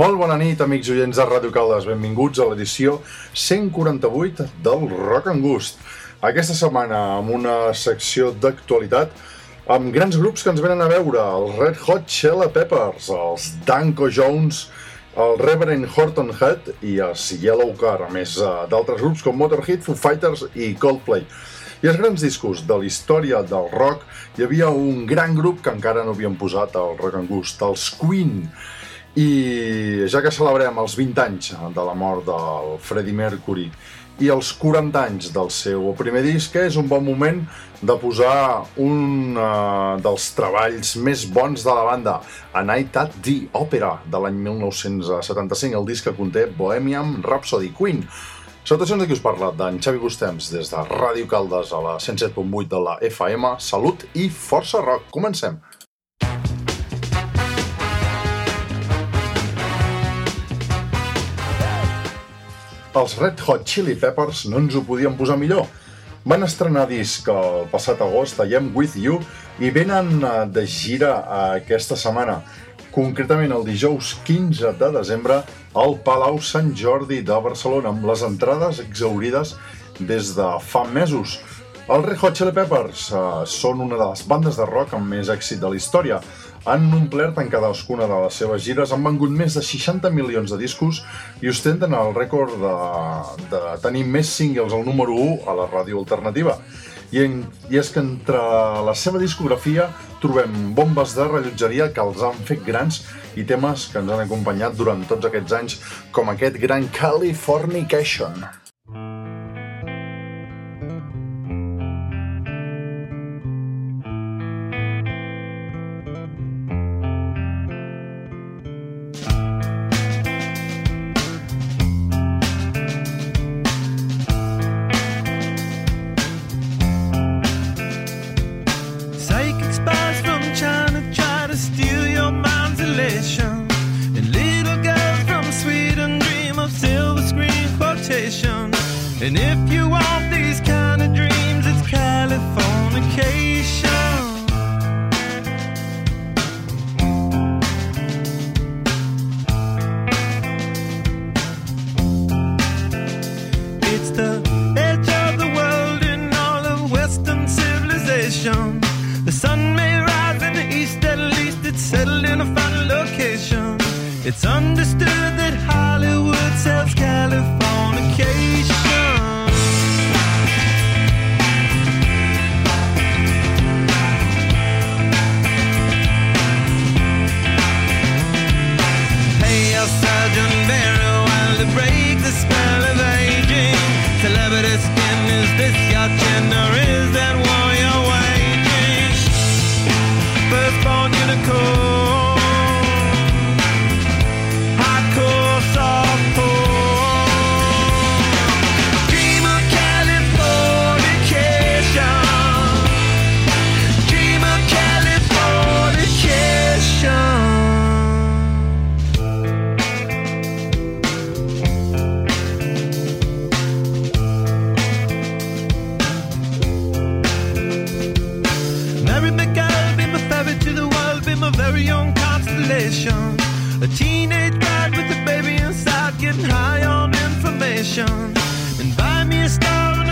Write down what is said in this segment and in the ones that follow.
Molt bona nit, amics oients de Ràdio Caldes. Benvinguts a l'edició 148 del Rock and Gust. Aquesta setmana amb una secció d'actualitat amb grans grups que ens venen a veure, els Red Hot Chili Peppers, els Danko Jones, el Reverend Horton Head i els Yellow Car, a més eh, d'altres grups com Motorhead, Foo Fighters i Coldplay. I els grans discos de la història del rock, hi havia un gran grup que encara no havien posat al Rock and Gust, els Queen. I ja que celebrem els 20 anys de la mort del Freddie Mercury i els 40 anys del seu primer disc, és un bon moment de posar un uh, dels treballs més bons de la banda, A Night at the Opera, de l'any 1975, el disc que conté Bohemian Rhapsody Queen. Salutacions de qui us parla, d'en Xavi Gustems, des de Ràdio Caldes a la 107.8 de la FM. Salut i força rock. Comencem. Els Red Hot Chili Peppers no ens ho podien posar millor. Van estrenar disc el passat agost, I Am With You, i venen eh, de gira aquesta setmana. Concretament el dijous 15 de desembre al Palau Sant Jordi de Barcelona, amb les entrades exaurides des de fa mesos. Els Red Hot Chili Peppers uh, són una de les bandes de rock amb més èxit de la història han omplert en cadascuna de les seves gires, han vengut més de 60 milions de discos i ostenten el rècord de, de tenir més singles al número 1 a la ràdio alternativa. I, en, I és que entre la seva discografia trobem bombes de rellotgeria que els han fet grans i temes que ens han acompanyat durant tots aquests anys, com aquest gran Californication. Psychic A teenage bride with a baby inside, getting high on information. And buy me a star.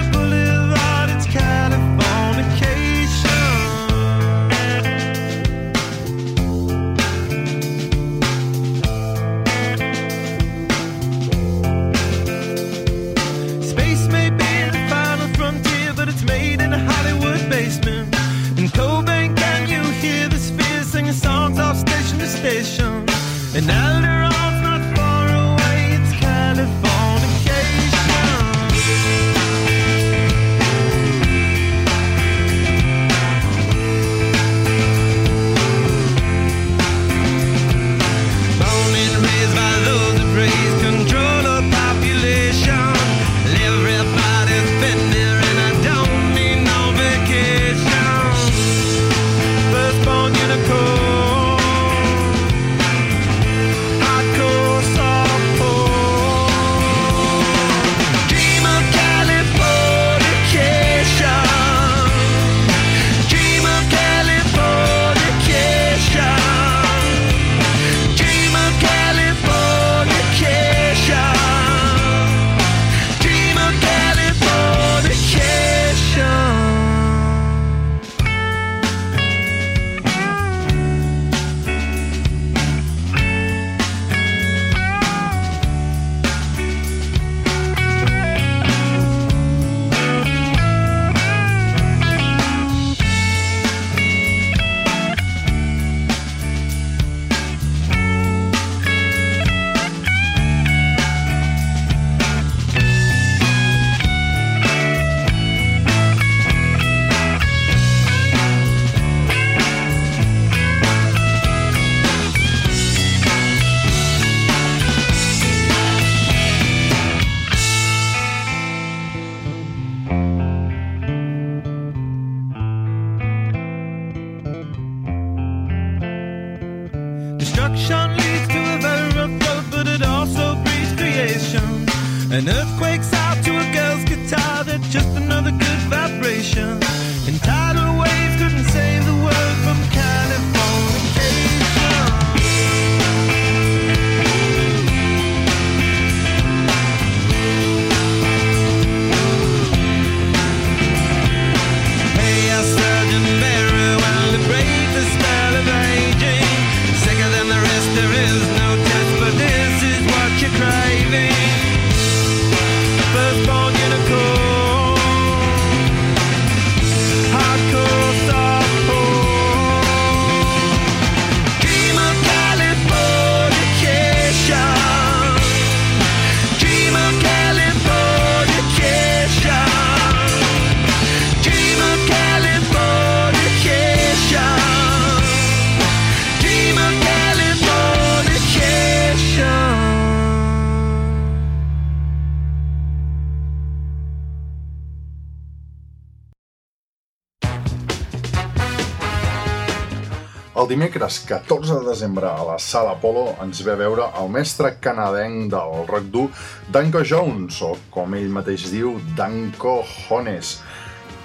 Dimecres 14 de desembre a la Sala Apolo ens ve a veure el mestre canadenc del rock dur Danko Jones, o com ell mateix diu, Danko Jones.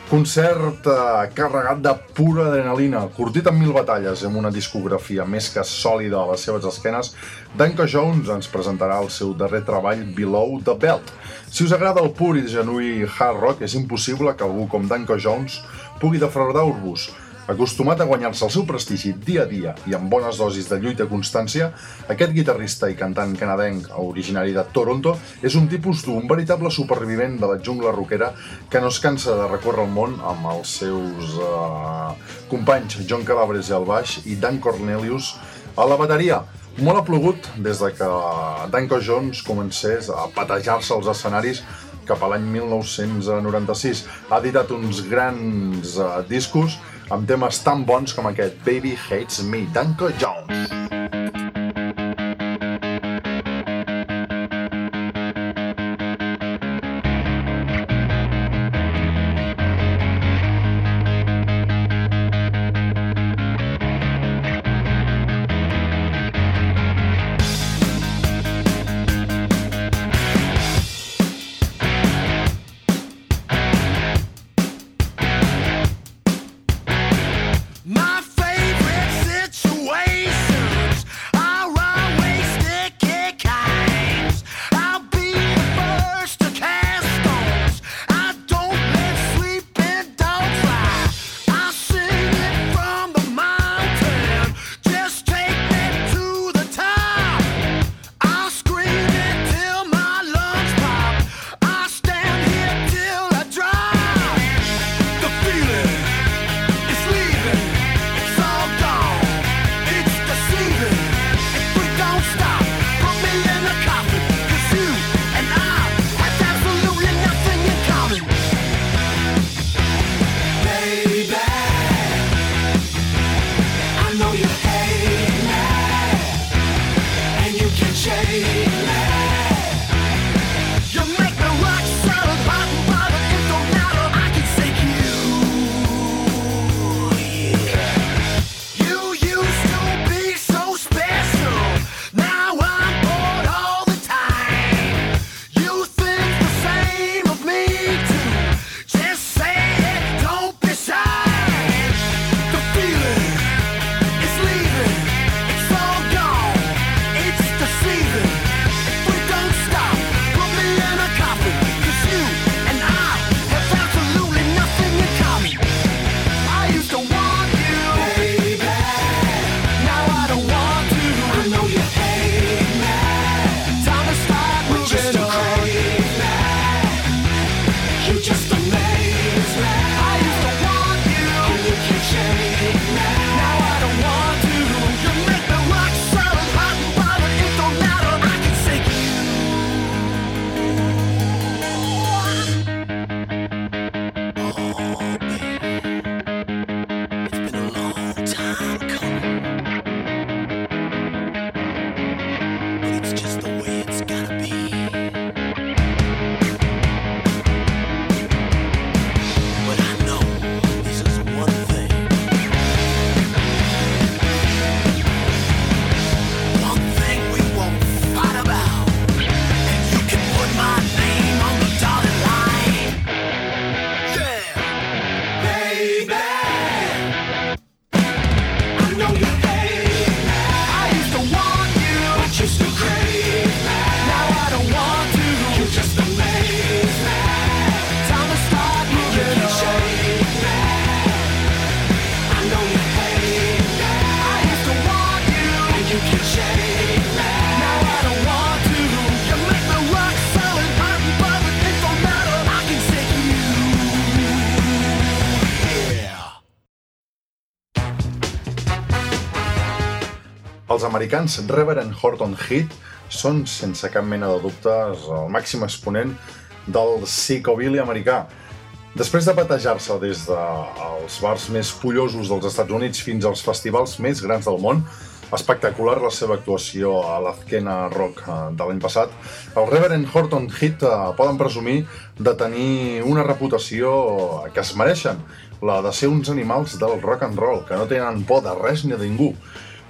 Concert eh, carregat de pura adrenalina, curtit amb mil batalles amb una discografia més que sòlida a les seves esquenes, Danko Jones ens presentarà el seu darrer treball Below the Belt. Si us agrada el pur i genuí hard rock, és impossible que algú com Danko Jones pugui defraudar-vos. Acostumat a guanyar-se el seu prestigi dia a dia i amb bones dosis de lluita i constància, aquest guitarrista i cantant canadenc originari de Toronto és un tipus d'un veritable supervivent de la jungla rockera que no es cansa de recórrer el món amb els seus uh, companys John Calabres al baix i Dan Cornelius a la bateria. Molt ha plogut des de que Danko Jones comencés a patejar-se als escenaris cap a l'any 1996. Ha editat uns grans uh, discos amb temes tan bons com aquest Baby Hates Me, Danko Jones. feeling Els americans Reverend Horton Heat són, sense cap mena de dubtes, el màxim exponent del psicobilly americà. Després de batejar-se des dels bars més pollosos dels Estats Units fins als festivals més grans del món, espectacular la seva actuació a l'Azkena Rock eh, de l'any passat, el Reverend Horton Heat eh, poden presumir de tenir una reputació que es mereixen, la de ser uns animals del rock and roll, que no tenen por de res ni de ningú.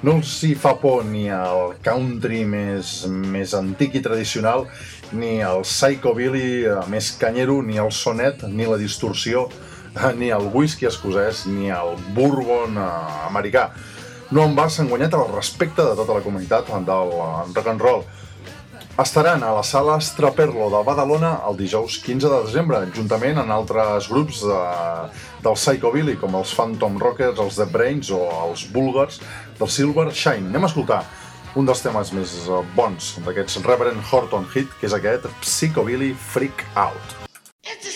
No els hi fa por ni el country més, més antic i tradicional, ni el psychobilly eh, més canyero, ni el sonet, ni la distorsió, ni el whisky escocès, ni el bourbon americà no en va s'han guanyat el respecte de tota la comunitat del rock and roll. Estaran a la sala Straperlo de Badalona el dijous 15 de desembre, juntament amb altres grups de, del Psychobilly, com els Phantom Rockers, els The Brains o els Bulgars del Silver Shine. Anem a escoltar un dels temes més eh, bons d'aquests Reverend Horton Hit, que és aquest Psychobilly Freak Out. It's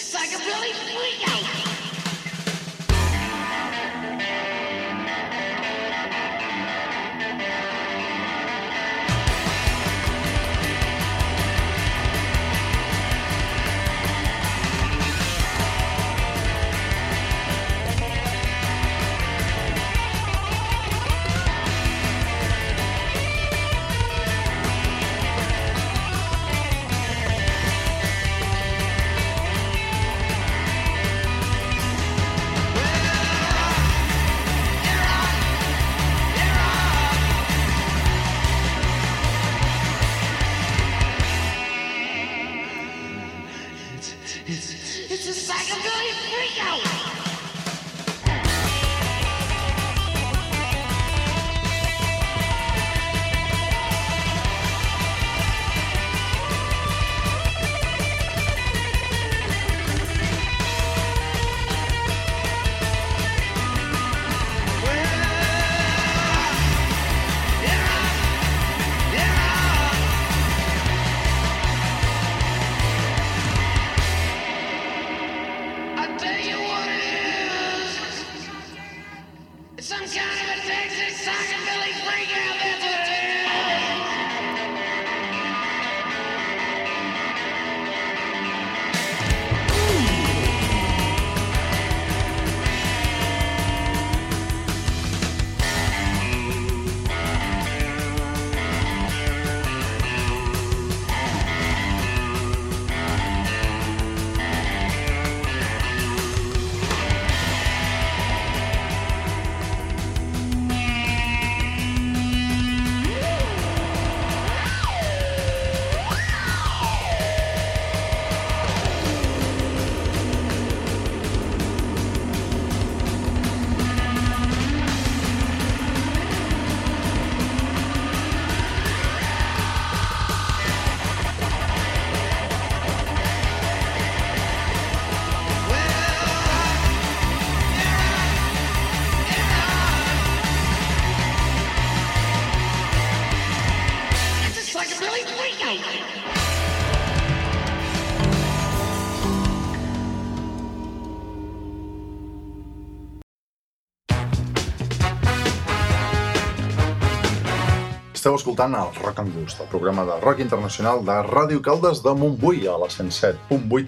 Esteu escoltant el Rock and Gust, el programa de rock internacional de Ràdio Caldes de Montbui, a la 107.8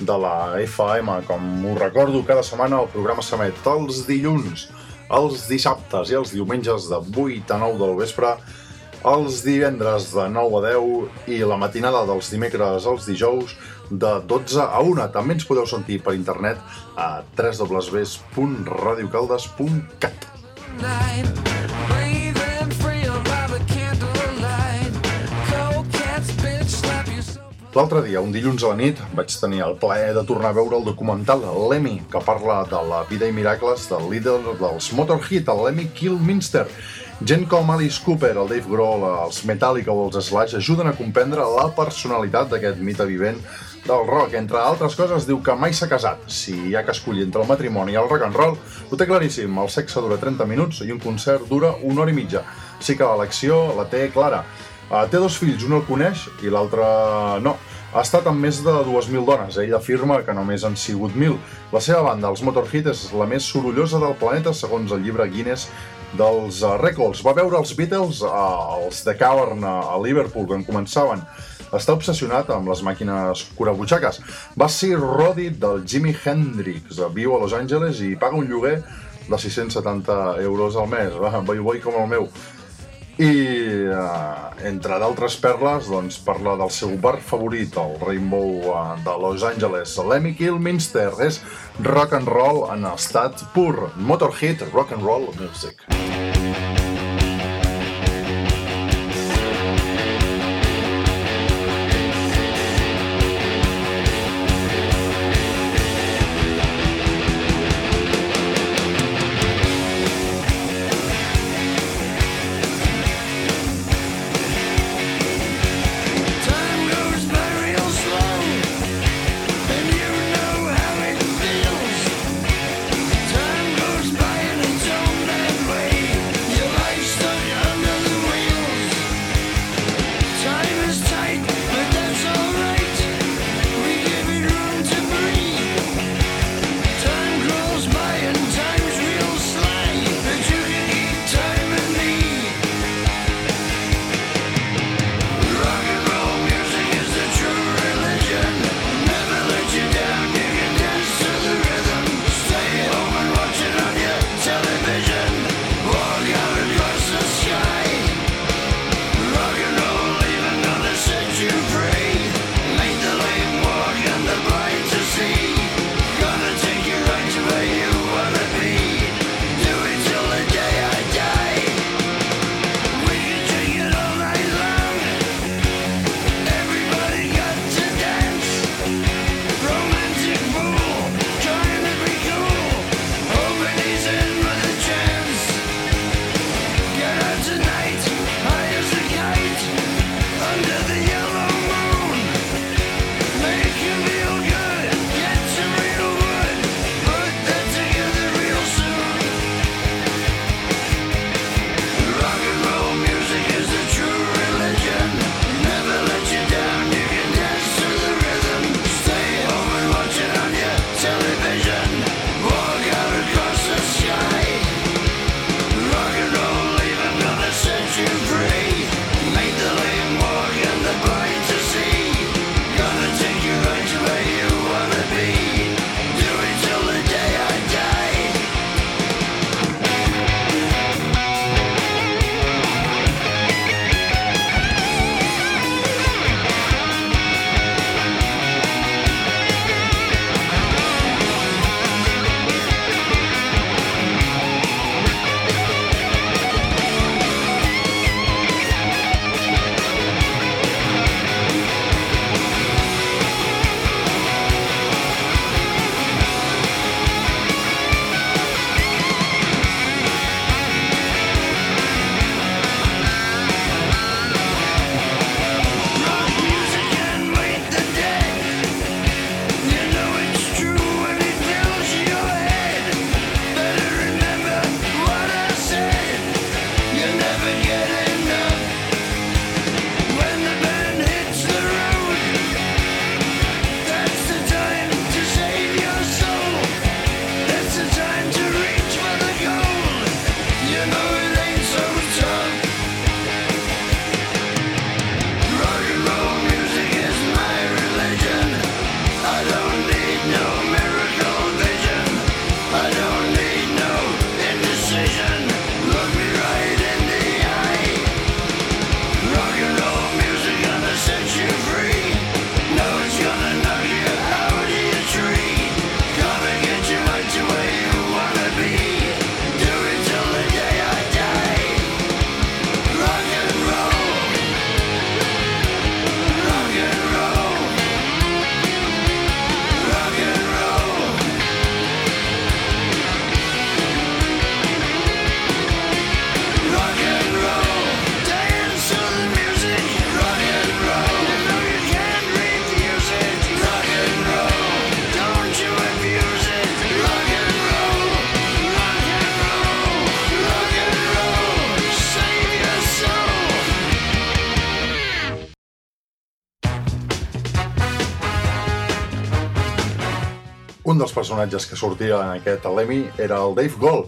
de la FM. Com us recordo, cada setmana el programa s'emet els dilluns, els dissabtes i els diumenges de 8 a 9 del vespre, els divendres de 9 a 10 i la matinada dels dimecres als dijous de 12 a 1. També ens podeu sentir per internet a www.radiocaldes.cat. night, L'altre dia, un dilluns a la nit, vaig tenir el plaer de tornar a veure el documental Lemmy, que parla de la vida i miracles del líder dels Motorhead, el Lemmy Kilminster. Gent com Alice Cooper, el Dave Grohl, els Metallica o els Slash ajuden a comprendre la personalitat d'aquest mite vivent del rock. Entre altres coses, diu que mai s'ha casat. Si hi ha que escollir entre el matrimoni i el rock and roll, ho té claríssim. El sexe dura 30 minuts i un concert dura una hora i mitja. Sí que l'elecció la té clara. Uh, té dos fills, un el coneix i l'altre no. ha estat amb més de 2.000 dones. Ell afirma que només han sigut 1.000. La seva banda, els Motorhead, és la més sorollosa del planeta, segons el llibre Guinness dels uh, Records. Va veure els Beatles, uh, els de Cavern, a Liverpool, quan començaven. Està obsessionat amb les màquines curabutxaques. Va ser Roddy del Jimi Hendrix. Viu a Los Angeles i paga un lloguer de 670 euros al mes. Va, boi, boi com el meu. I, eh, entre d'altres perles, doncs, parla del seu bar favorit, el Rainbow eh, de Los Angeles. Lemmy Kilminster és rock and roll en estat pur. Motorhead, rock and roll music. Time personatges que sortia en aquest Lemmy era el Dave Gold,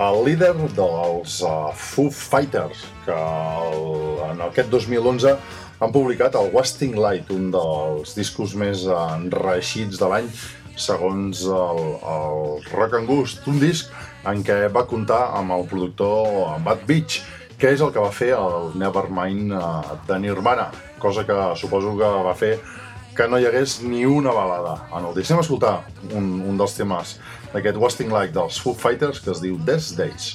el líder dels uh, Foo Fighters, que el, en aquest 2011 han publicat el Wasting Light, un dels discos més enreixits de l'any, segons el, el Rock and Gust, un disc en què va comptar amb el productor Bad Beach, que és el que va fer el Nevermind eh, de Nirvana, cosa que suposo que va fer que no hi hagués ni una balada en el disc. Anem a escoltar un, un dels temes d'aquest Wasting Like dels Foo Fighters que es diu Death Days.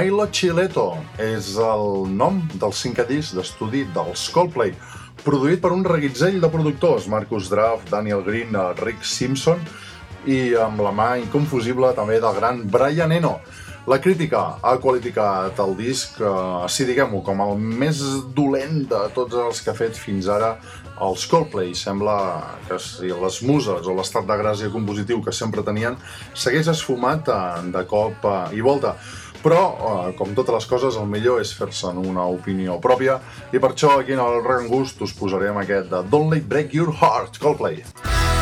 Milo Chileto és el nom del cinquè disc d'estudi dels Coldplay, produït per un reguitzell de productors, Marcus Draft, Daniel Green, Rick Simpson i amb la mà inconfusible també del gran Brian Eno. La crítica ha qualificat el disc, eh, si diguem-ho, com el més dolent de tots els que ha fet fins ara els Coldplay. Sembla que si les muses o l'estat de gràcia compositiu que sempre tenien s'hagués esfumat eh, de cop eh, i volta. Però, eh, com totes les coses, el millor és fer-se'n una opinió pròpia i per això aquí en el Rock and Gust us posarem aquest de Don't Let Break Your Heart, Coldplay. If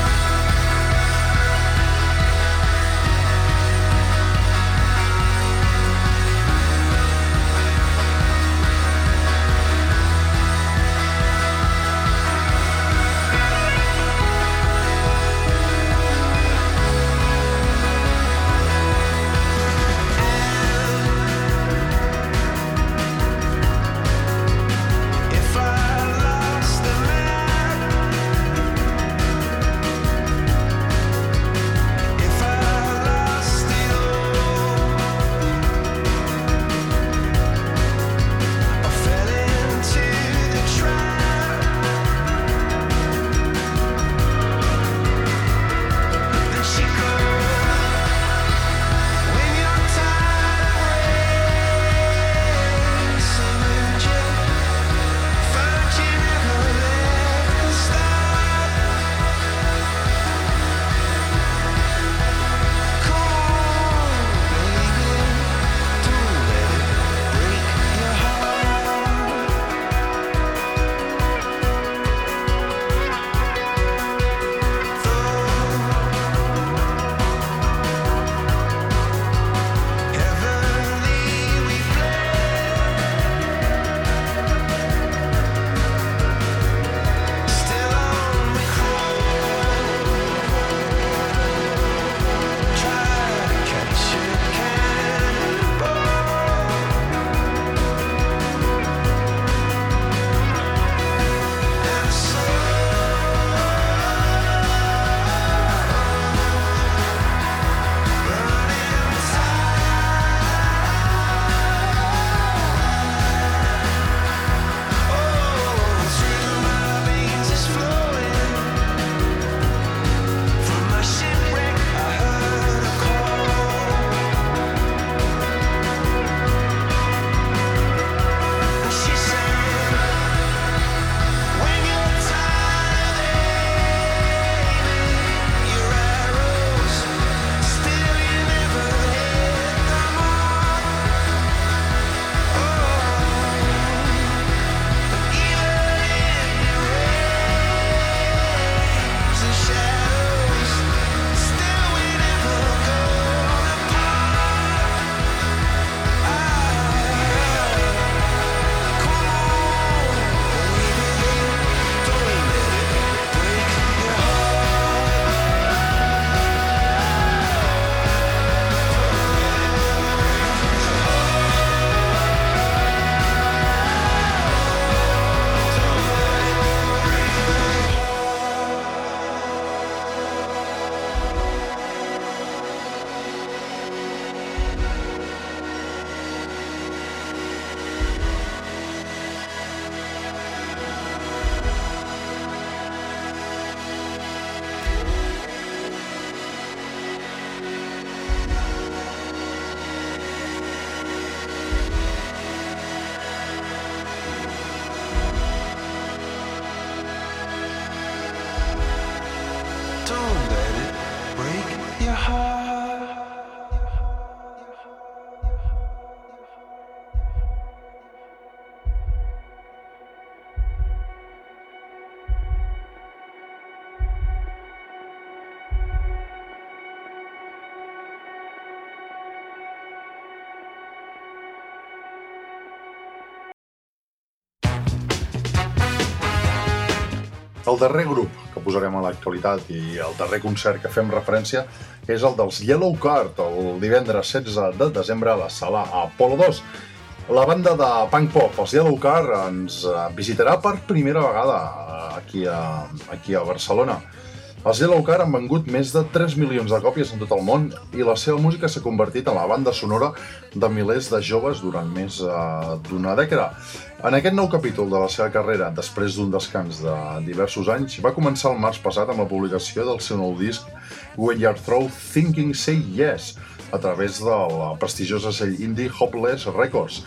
Darrer grup que posarem a l'actualitat i el darrer concert que fem referència és el dels Yellow Card, el divendres 16 de desembre a la sala Apolo 2. La banda de punk pop, els Yellow Card, ens eh, visitarà per primera vegada eh, aquí a, aquí a Barcelona. Els Yellow Card han vengut més de 3 milions de còpies en tot el món i la seva música s'ha convertit en la banda sonora de milers de joves durant més eh, d'una dècada. En aquest nou capítol de la seva carrera, després d'un descans de diversos anys, va començar el març passat amb la publicació del seu nou disc When You're Through Thinking Say Yes, a través de la prestigiosa sell indie Hopeless Records.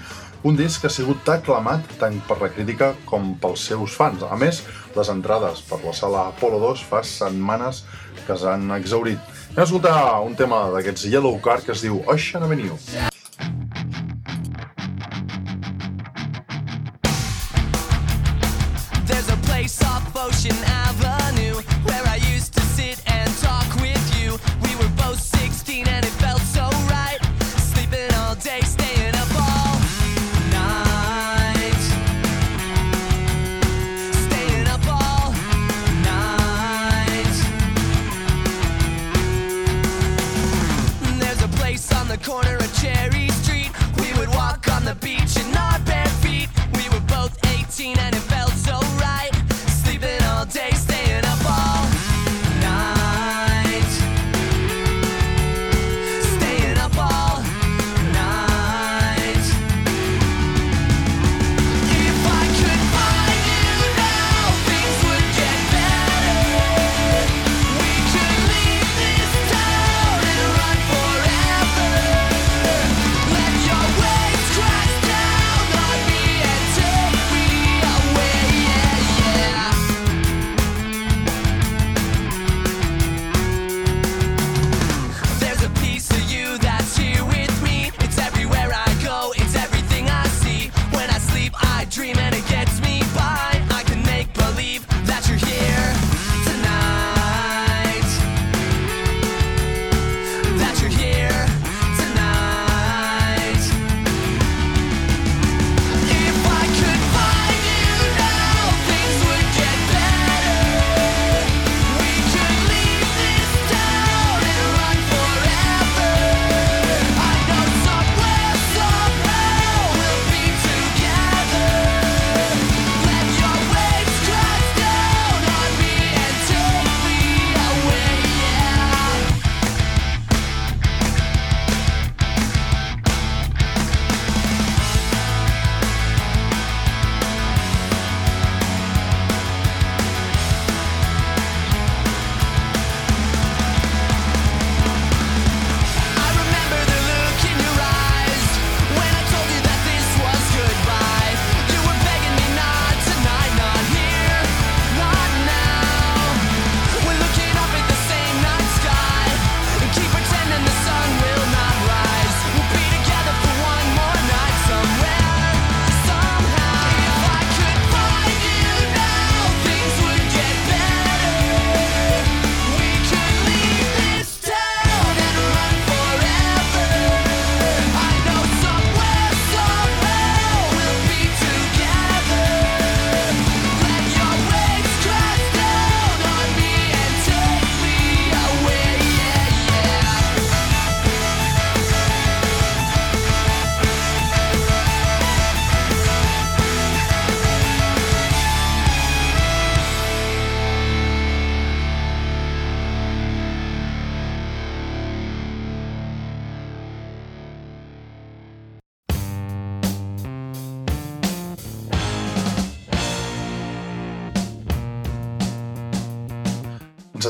Un disc que ha sigut aclamat tant per la crítica com pels seus fans. A més, les entrades per la sala Apollo 2 fa setmanes que s'han exaurit. Anem a escoltar un tema d'aquests Yellow Card que es diu Ocean Avenue. I've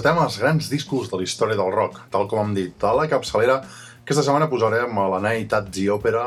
Encetem els grans discos de la història del rock, tal com hem dit. A la capçalera, aquesta setmana posarem a la Night at the Opera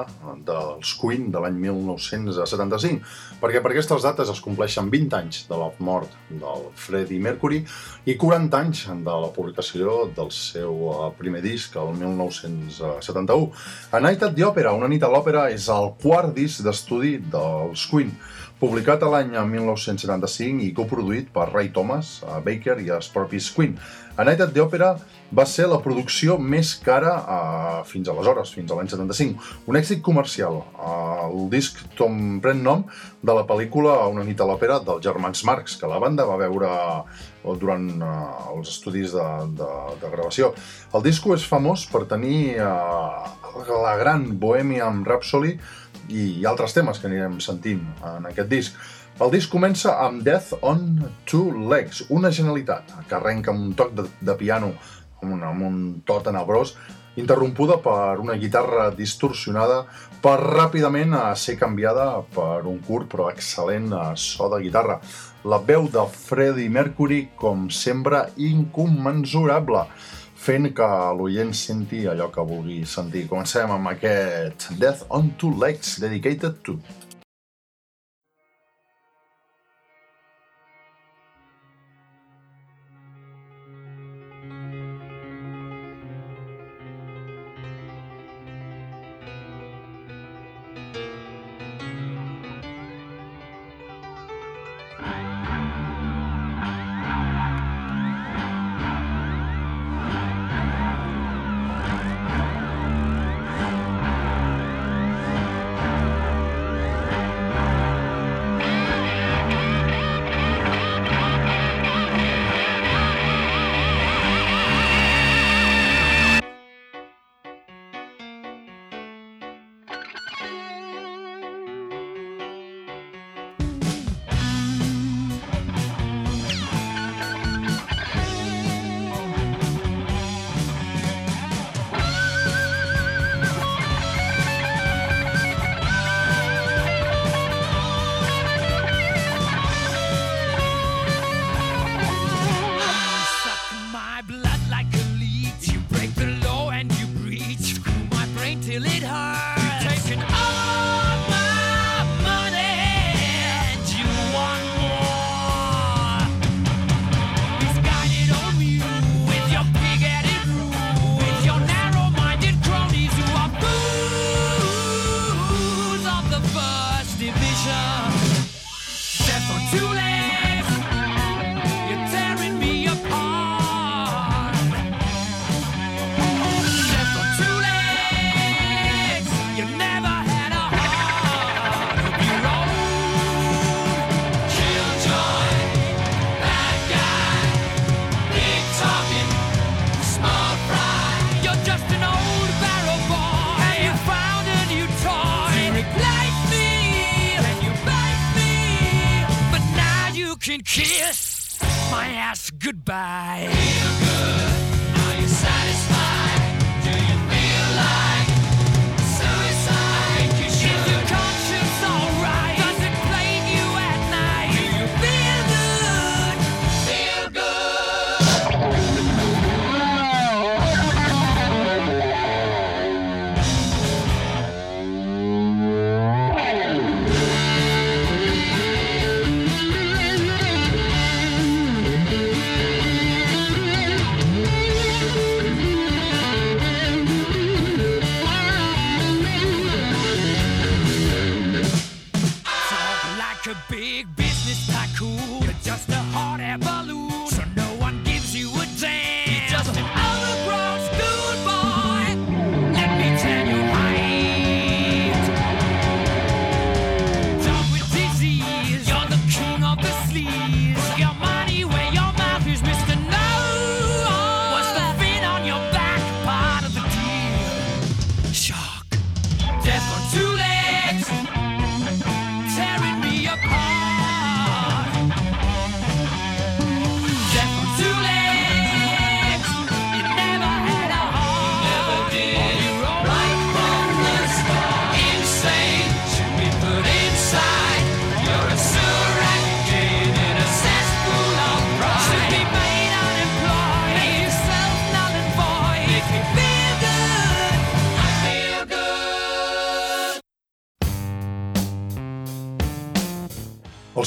dels Queen de l'any 1975, perquè per aquestes dates es compleixen 20 anys de la mort del Freddie Mercury i 40 anys de la publicació del seu eh, primer disc, el 1971. A at the Opera, una nit a l'òpera, és el quart disc d'estudi dels Queen, publicat a l'any 1975 i coproduït per Ray Thomas, a Baker i els propis Queen. A Night at the Opera va ser la producció més cara eh, fins aleshores, fins a l'any 75. Un èxit comercial. Eh, el disc Tom pren nom de la pel·lícula Una nit a l'òpera dels germans Marx, que la banda va veure eh, durant eh, els estudis de, de, de gravació. El disco és famós per tenir eh, la gran Bohemian Rhapsody, i altres temes que anirem sentint en aquest disc. El disc comença amb Death on Two Legs, una genialitat que arrenca amb un toc de, de piano amb un, amb un to tenebrós interrompuda per una guitarra distorsionada per ràpidament a ser canviada per un curt però excel·lent eh, so de guitarra. La veu de Freddie Mercury, com sempre, incommensurable fent que l'oient senti allò que vulgui sentir. Comencem amb aquest Death on Two Legs, dedicated to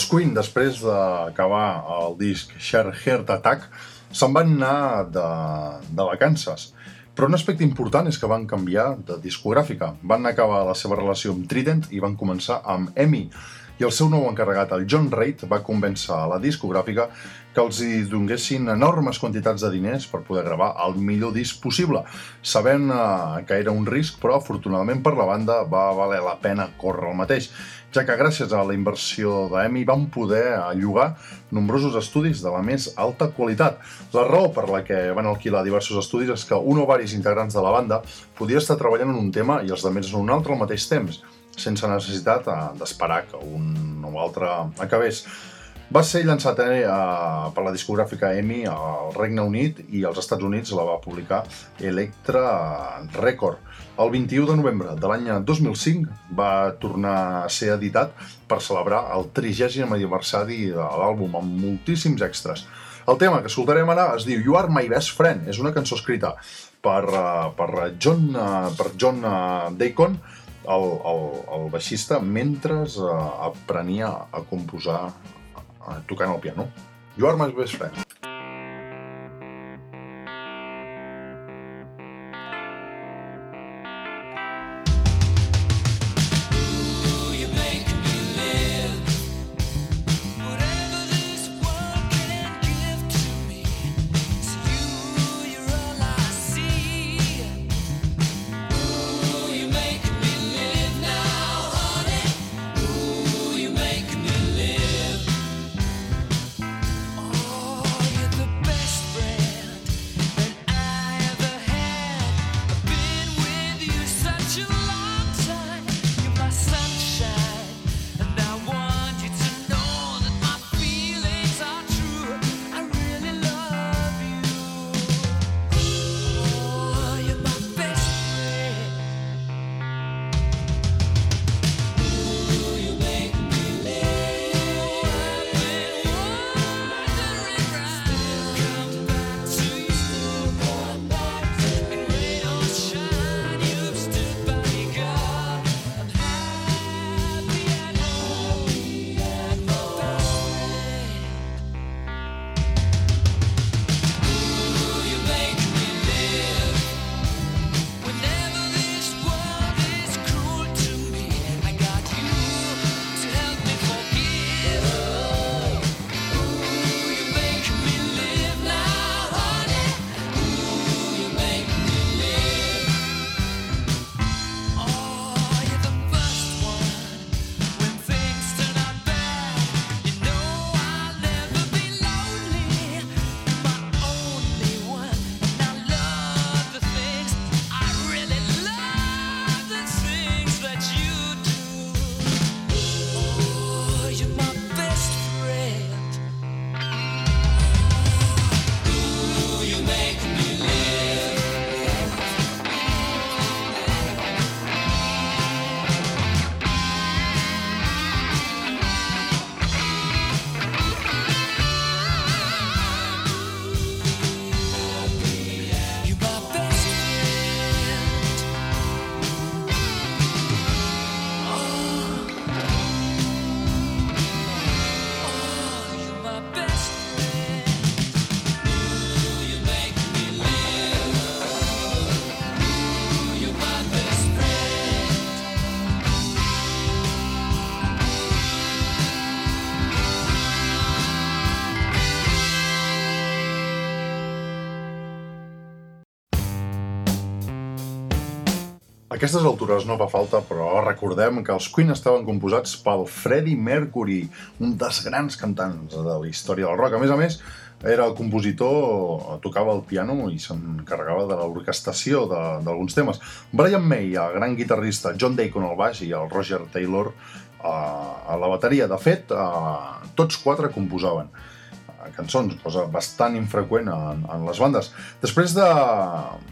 Queen, després d'acabar el disc Share Heart Attack, se'n van anar de, de vacances. Però un aspecte important és que van canviar de discogràfica. Van acabar la seva relació amb Trident i van començar amb EMI, i el seu nou encarregat, el John Reid, va convèncer a la discogràfica que els hi donguessin enormes quantitats de diners per poder gravar el millor disc possible, sabent eh, que era un risc, però afortunadament per la banda va valer la pena córrer el mateix ja que gràcies a la inversió d'EMI van poder llogar nombrosos estudis de la més alta qualitat. La raó per la que van alquilar diversos estudis és que un o varis integrants de la banda podia estar treballant en un tema i els altres en un altre al mateix temps, sense necessitat d'esperar que un o altre acabés. Va ser llançat eh, per la discogràfica EMI al Regne Unit i als Estats Units la va publicar Electra Record. El 21 de novembre de l'any 2005 va tornar a ser editat per celebrar el 30è aniversari de l'àlbum amb moltíssims extras. El tema que escoltarem ara es diu You Are My Best Friend. És una cançó escrita per, eh, per John, eh, per John eh, Deacon, el, el, el baixista, mentre aprenia a composar eh, tocant el piano. You Are My Best Friend. Aquestes altures no fa falta, però recordem que els Queen estaven composats pel Freddie Mercury, un dels grans cantants de la història del rock. A més a més, era el compositor, tocava el piano i s'encarregava de l'orquestació d'alguns temes. Brian May, el gran guitarrista, John Deacon al baix i el Roger Taylor eh, a la bateria. De fet, eh, tots quatre composaven cançons, cosa bastant infreqüent en, en les bandes. Després de,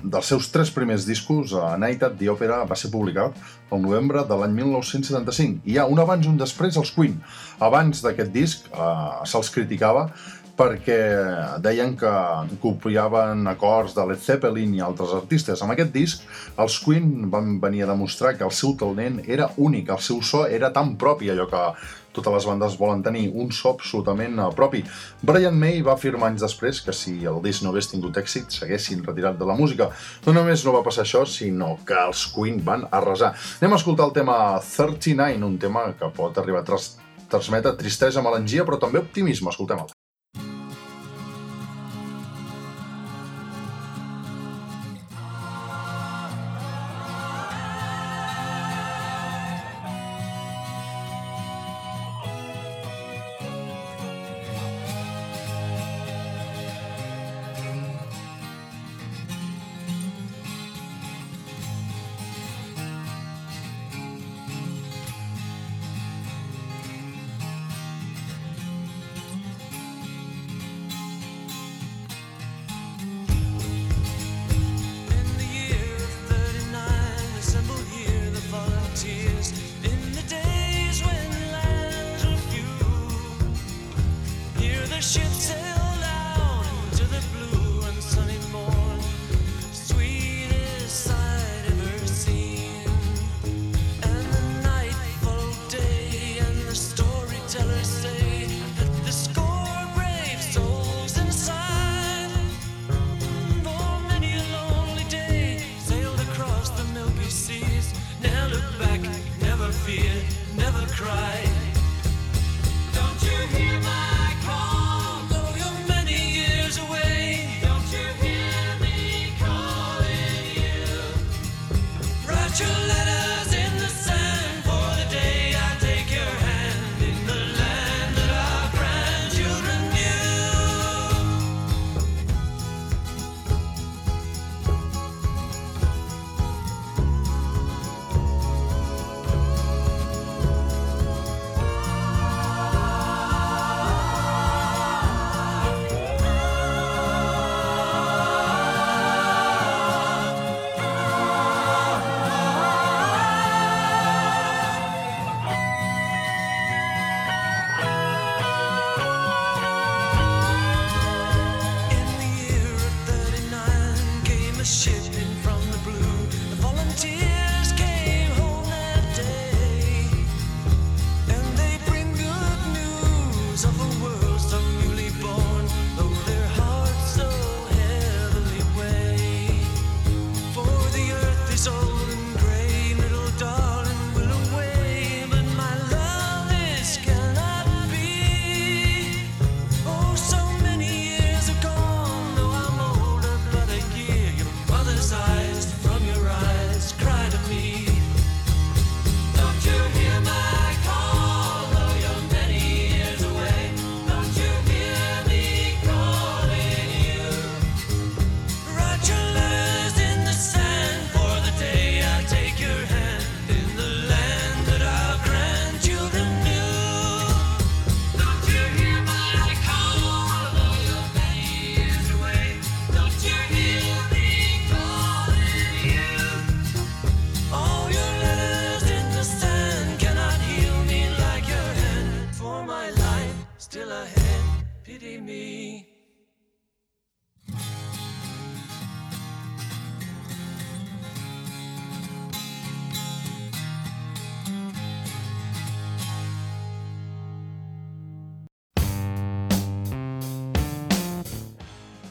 dels seus tres primers discos, a Night at the Opera va ser publicat el novembre de l'any 1975. Hi ha un abans i un després als Queen. Abans d'aquest disc eh, se'ls criticava perquè deien que copiaven acords de Led Zeppelin i altres artistes. Amb aquest disc, els Queen van venir a demostrar que el seu talent era únic, el seu so era tan propi, allò que totes les bandes volen tenir, un so absolutament eh, propi. Brian May va afirmar anys després que si el disc no hagués tingut èxit, s'haguessin retirat de la música. No només no va passar això, sinó que els Queen van arrasar. Anem a escoltar el tema 39, un tema que pot arribar a tras transmeta tristesa, melangia, però també optimisme. Escoltem-la.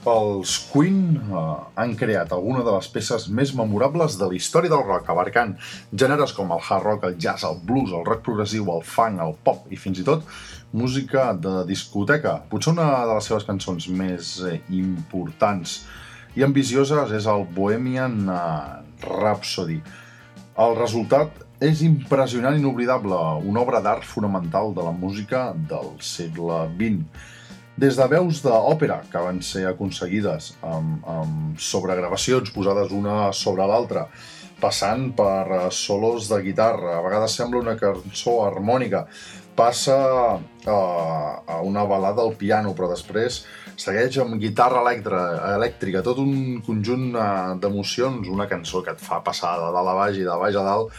Els Queen eh, han creat alguna de les peces més memorables de la història del rock, abarcant gèneres com el hard rock, el jazz, el blues, el rock progressiu, el funk, el pop i fins i tot música de discoteca. Potser una de les seves cançons més eh, importants i ambicioses és el Bohemian eh, Rhapsody. El resultat és impressionant i inoblidable, una obra d'art fonamental de la música del segle XX. Des de veus d'òpera, que van ser aconseguides amb, amb sobregravacions posades una sobre l'altra, passant per eh, solos de guitarra, a vegades sembla una cançó harmònica, passa a, a una balada al piano, però després segueix amb guitarra electra, elèctrica, tot un conjunt eh, d'emocions, una cançó que et fa passar de dalt a baix i de baix a dalt,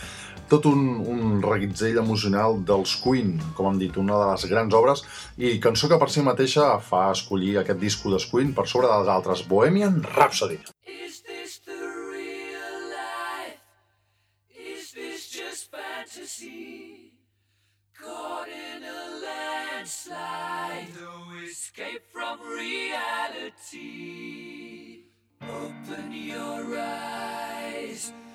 tot un, un reguitzell emocional dels Queen, com hem dit, una de les grans obres, i cançó que per si mateixa fa escollir aquest disco dels Queen per sobre dels altres, Bohemian Rhapsody. Is this the real life? Is this just fantasy? Caught in a landslide, no escape from reality. Open your eyes,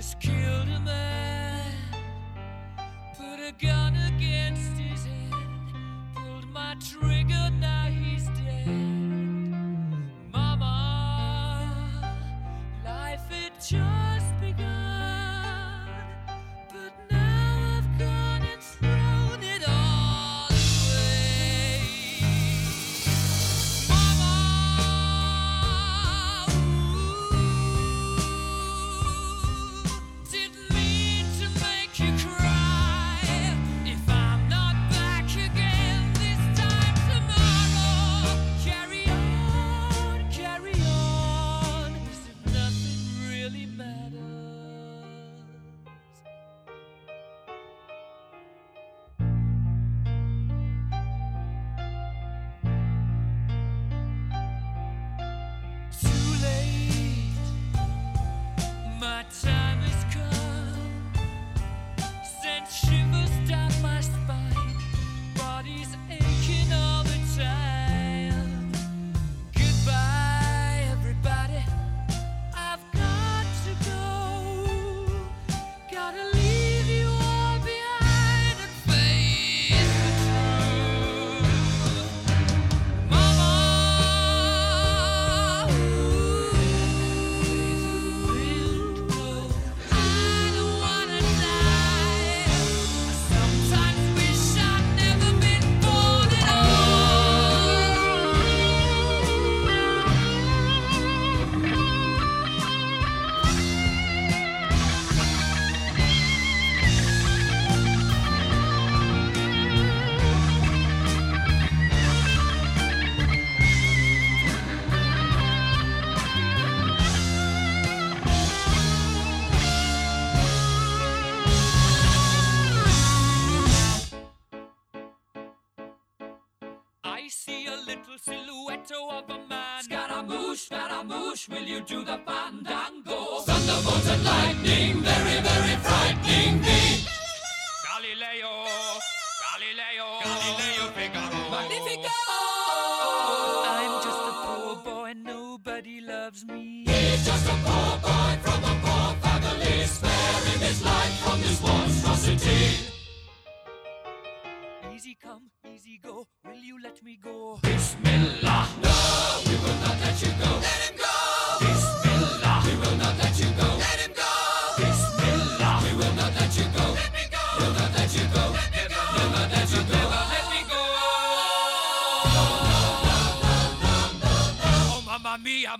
just killed a man. to the fun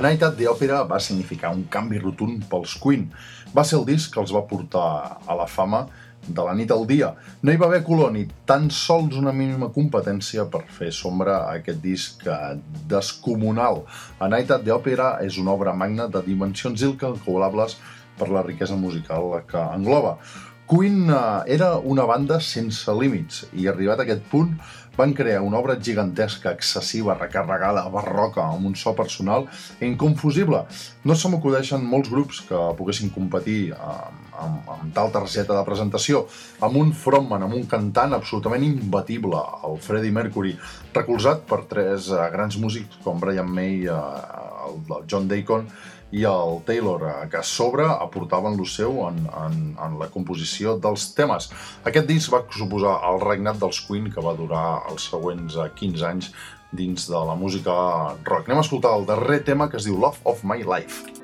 Night at the Opera va significar un canvi rotund pels Queen. Va ser el disc que els va portar a la fama de la nit al dia. No hi va haver color ni tan sols una mínima competència per fer sombra a aquest disc eh, descomunal. A Night at the Opera és una obra magna de dimensions incalculables per la riquesa musical que engloba. Queen eh, era una banda sense límits i arribat a aquest punt van crear una obra gigantesca, excessiva, recarregada, barroca, amb un so personal inconfusible. No se m'acudeixen molts grups que poguessin competir amb, amb, amb tal targeta de presentació, amb un frontman, amb un cantant absolutament imbatible, el Freddie Mercury, recolzat per tres eh, grans músics com Brian May, eh, el, el John Deacon i el Taylor, eh, que a sobre aportaven lo seu en, en, en la composició dels temes. Aquest disc va suposar el regnat dels Queen, que va durar els següents eh, 15 anys dins de la música rock. Anem a escoltar el darrer tema que es diu Love of My Life.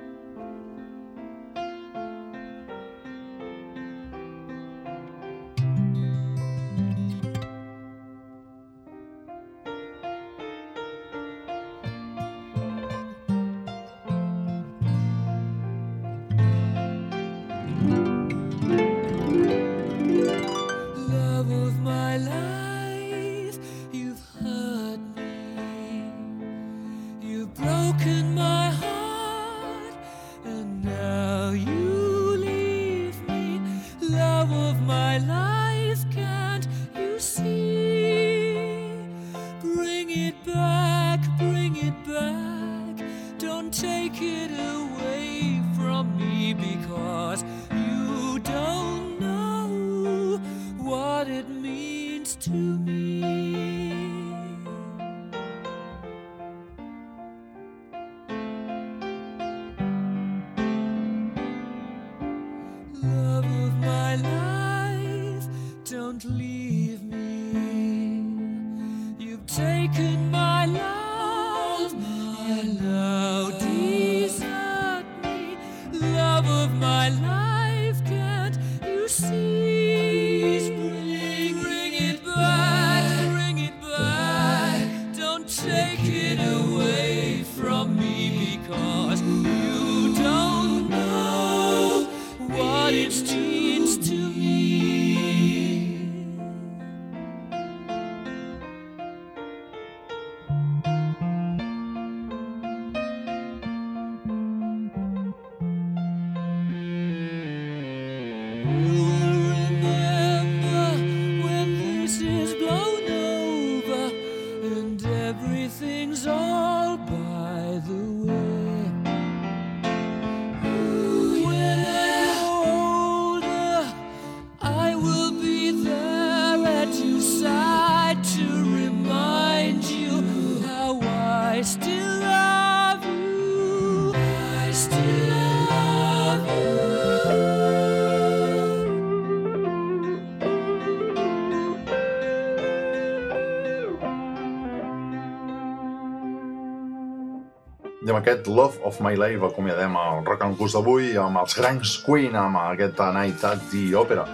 Amb aquest Love of My Life acomiadem el Rock and Blues d'avui amb els grans Queen, amb aquest Night at the Opera.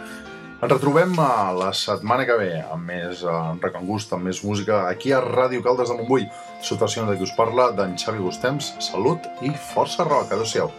Ens retrobem la setmana que ve amb més eh, Rock and Gust, amb més música aquí a Ràdio Caldes de Montbui. Situació de qui us parla, d'en Xavi Gustems. Salut i força rock. Adéu-siau.